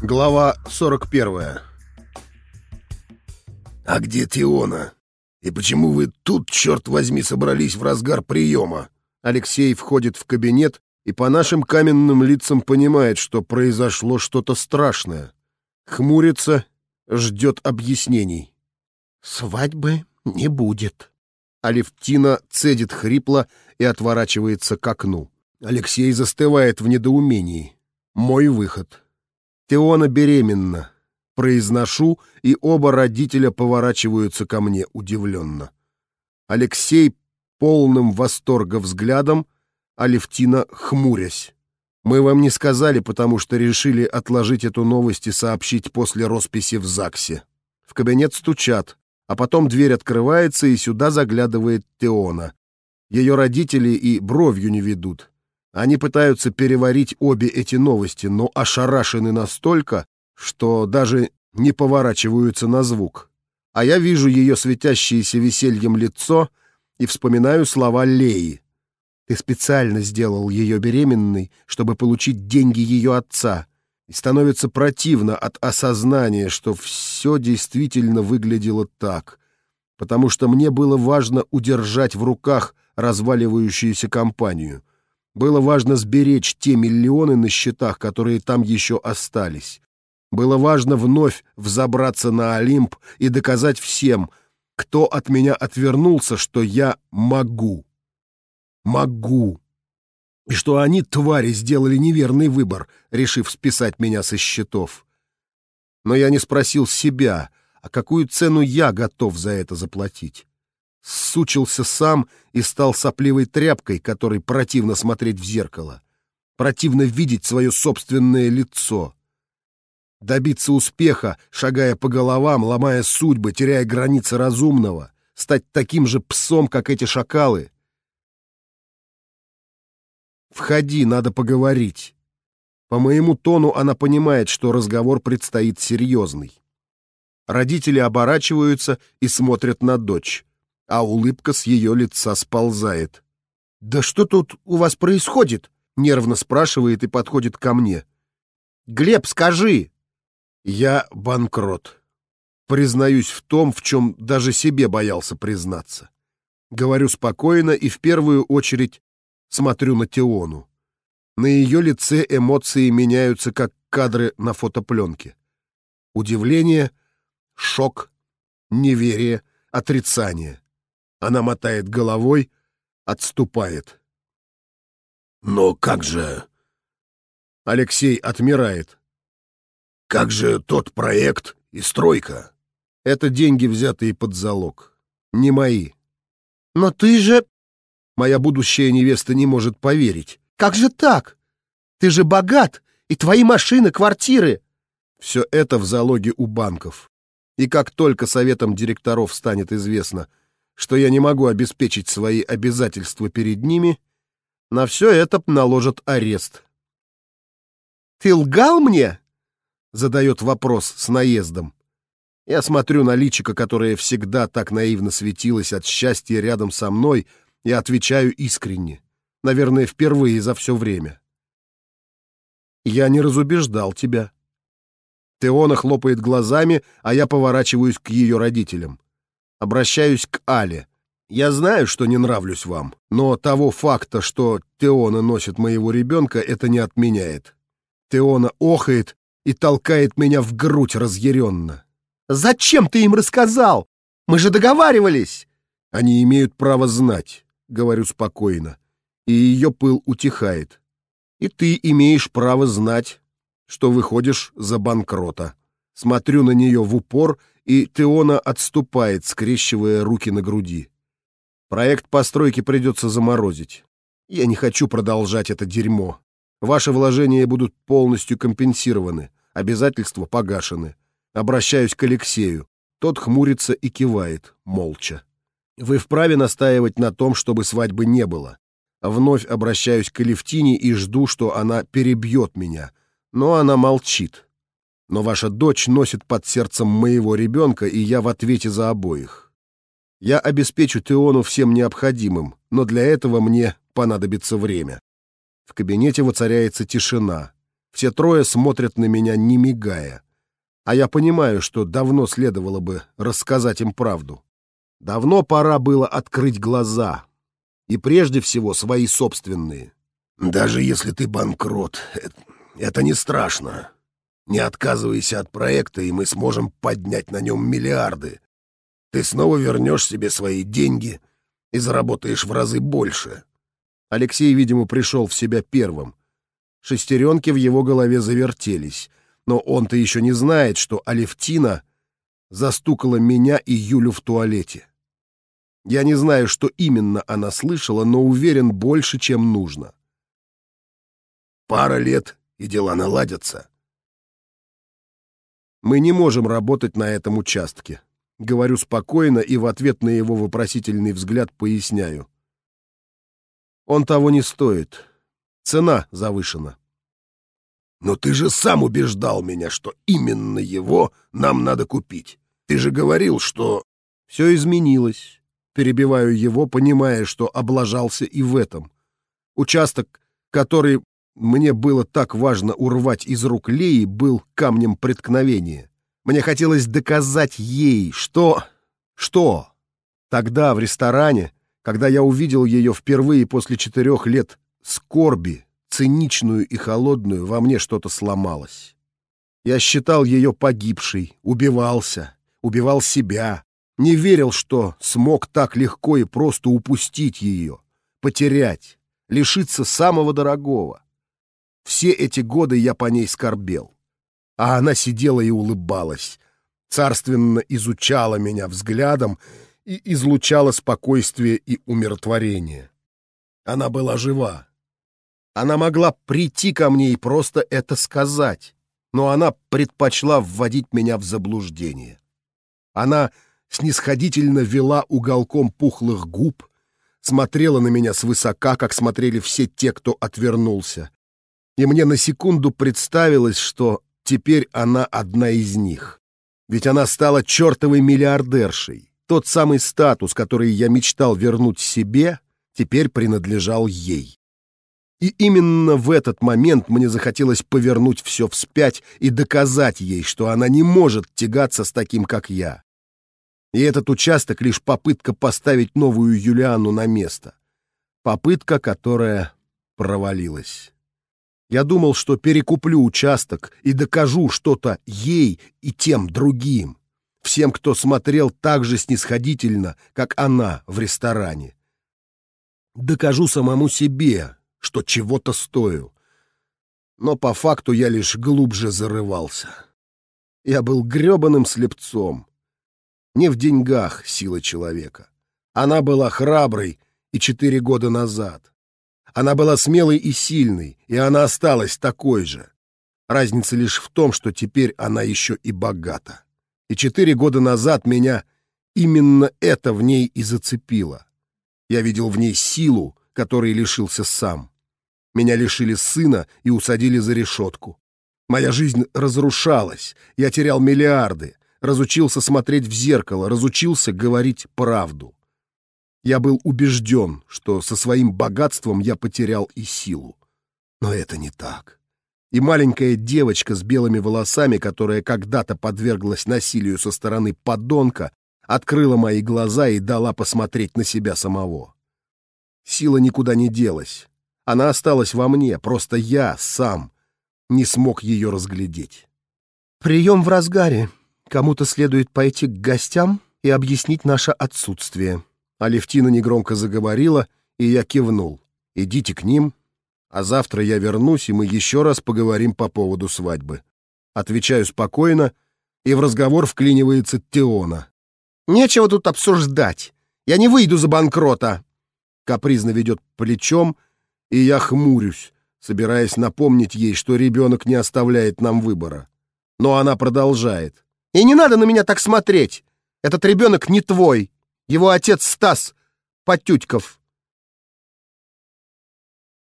Глава 41 «А где Теона? И почему вы тут, черт возьми, собрались в разгар приема?» Алексей входит в кабинет и по нашим каменным лицам понимает, что произошло что-то страшное. Хмурится, ждет объяснений. «Свадьбы не будет». Алевтина цедит хрипло и отворачивается к окну. Алексей застывает в недоумении. Мой выход. Теона беременна. Произношу, и оба родителя поворачиваются ко мне удивленно. Алексей полным восторга взглядом, Алевтина хмурясь. Мы вам не сказали, потому что решили отложить эту новость и сообщить после росписи в ЗАГСе. В кабинет стучат, а потом дверь открывается, и сюда заглядывает Теона. Ее родители и бровью не ведут. Они пытаются переварить обе эти новости, но ошарашены настолько, что даже не поворачиваются на звук. А я вижу ее светящееся весельем лицо и вспоминаю слова Леи. «Ты специально сделал ее беременной, чтобы получить деньги ее отца». И становится противно от осознания, что все действительно выглядело так, потому что мне было важно удержать в руках разваливающуюся компанию. Было важно сберечь те миллионы на счетах, которые там еще остались. Было важно вновь взобраться на Олимп и доказать всем, кто от меня отвернулся, что я могу. Могу. И что они, твари, сделали неверный выбор, решив списать меня со счетов. Но я не спросил себя, а какую цену я готов за это заплатить сучился сам и стал сопливой тряпкой, которой противно смотреть в зеркало. Противно видеть свое собственное лицо. Добиться успеха, шагая по головам, ломая судьбы, теряя границы разумного, стать таким же псом, как эти шакалы. «Входи, надо поговорить». По моему тону она понимает, что разговор предстоит серьезный. Родители оборачиваются и смотрят на дочь а улыбка с ее лица сползает. «Да что тут у вас происходит?» — нервно спрашивает и подходит ко мне. «Глеб, скажи!» «Я банкрот. Признаюсь в том, в чем даже себе боялся признаться. Говорю спокойно и в первую очередь смотрю на Теону. На ее лице эмоции меняются, как кадры на фотопленке. Удивление, шок, неверие, отрицание. Она мотает головой, отступает. «Но как же...» Алексей отмирает. «Как же тот проект и стройка?» Это деньги, взятые под залог. Не мои. «Но ты же...» Моя будущая невеста не может поверить. «Как же так? Ты же богат, и твои машины, квартиры...» Все это в залоге у банков. И как только советом директоров станет известно, что я не могу обеспечить свои обязательства перед ними, на все это наложат арест. «Ты лгал мне?» — задает вопрос с наездом. Я смотрю на личико, которое всегда так наивно светилось от счастья рядом со мной, и отвечаю искренне. Наверное, впервые за все время. «Я не разубеждал тебя». Теона хлопает глазами, а я поворачиваюсь к ее родителям. Обращаюсь к Але. Я знаю, что не нравлюсь вам, но того факта, что Теона носит моего ребенка, это не отменяет. Теона охает и толкает меня в грудь разъяренно. «Зачем ты им рассказал? Мы же договаривались!» «Они имеют право знать», — говорю спокойно, и ее пыл утихает. «И ты имеешь право знать, что выходишь за банкрота». Смотрю на нее в упор и Теона отступает, скрещивая руки на груди. Проект постройки придется заморозить. Я не хочу продолжать это дерьмо. Ваши вложения будут полностью компенсированы, обязательства погашены. Обращаюсь к Алексею. Тот хмурится и кивает, молча. Вы вправе настаивать на том, чтобы свадьбы не было. Вновь обращаюсь к Алевтине и жду, что она перебьет меня. Но она молчит. Но ваша дочь носит под сердцем моего ребенка, и я в ответе за обоих. Я обеспечу Теону всем необходимым, но для этого мне понадобится время. В кабинете воцаряется тишина. Все трое смотрят на меня, не мигая. А я понимаю, что давно следовало бы рассказать им правду. Давно пора было открыть глаза. И прежде всего свои собственные. Даже если ты банкрот, это не страшно. Не отказывайся от проекта, и мы сможем поднять на нем миллиарды. Ты снова вернешь себе свои деньги и заработаешь в разы больше. Алексей, видимо, пришел в себя первым. Шестеренки в его голове завертелись, но он-то еще не знает, что Алевтина застукала меня и Юлю в туалете. Я не знаю, что именно она слышала, но уверен больше, чем нужно. Пара лет, и дела наладятся. Мы не можем работать на этом участке. Говорю спокойно и в ответ на его вопросительный взгляд поясняю. Он того не стоит. Цена завышена. Но ты же сам убеждал меня, что именно его нам надо купить. Ты же говорил, что... Все изменилось. Перебиваю его, понимая, что облажался и в этом. Участок, который мне было так важно урвать из рук Леи, был камнем преткновения. Мне хотелось доказать ей, что... Что? Тогда, в ресторане, когда я увидел ее впервые после четырех лет скорби, циничную и холодную, во мне что-то сломалось. Я считал ее погибшей, убивался, убивал себя, не верил, что смог так легко и просто упустить ее, потерять, лишиться самого дорогого. Все эти годы я по ней скорбел. А она сидела и улыбалась, царственно изучала меня взглядом и излучала спокойствие и умиротворение. Она была жива. Она могла прийти ко мне и просто это сказать, но она предпочла вводить меня в заблуждение. Она снисходительно вела уголком пухлых губ, смотрела на меня свысока, как смотрели все те, кто отвернулся, и мне на секунду представилось, что теперь она одна из них. Ведь она стала чертовой миллиардершей. Тот самый статус, который я мечтал вернуть себе, теперь принадлежал ей. И именно в этот момент мне захотелось повернуть все вспять и доказать ей, что она не может тягаться с таким, как я. И этот участок — лишь попытка поставить новую Юлиану на место. Попытка, которая провалилась. Я думал, что перекуплю участок и докажу что-то ей и тем другим, всем, кто смотрел так же снисходительно, как она в ресторане. Докажу самому себе, что чего-то стою. Но по факту я лишь глубже зарывался. Я был грёбаным слепцом. Не в деньгах сила человека. Она была храброй и четыре года назад. Она была смелой и сильной, и она осталась такой же. Разница лишь в том, что теперь она еще и богата. И четыре года назад меня именно это в ней и зацепило. Я видел в ней силу, которой лишился сам. Меня лишили сына и усадили за решетку. Моя жизнь разрушалась, я терял миллиарды, разучился смотреть в зеркало, разучился говорить правду. Я был убежден, что со своим богатством я потерял и силу. Но это не так. И маленькая девочка с белыми волосами, которая когда-то подверглась насилию со стороны подонка, открыла мои глаза и дала посмотреть на себя самого. Сила никуда не делась. Она осталась во мне, просто я сам не смог ее разглядеть. «Прием в разгаре. Кому-то следует пойти к гостям и объяснить наше отсутствие», Алевтина негромко заговорила, и я кивнул. «Идите к ним, а завтра я вернусь, и мы еще раз поговорим по поводу свадьбы». Отвечаю спокойно, и в разговор вклинивается Теона. «Нечего тут обсуждать. Я не выйду за банкрота!» Капризно ведет плечом, и я хмурюсь, собираясь напомнить ей, что ребенок не оставляет нам выбора. Но она продолжает. «И не надо на меня так смотреть! Этот ребенок не твой!» Его отец Стас Потютьков.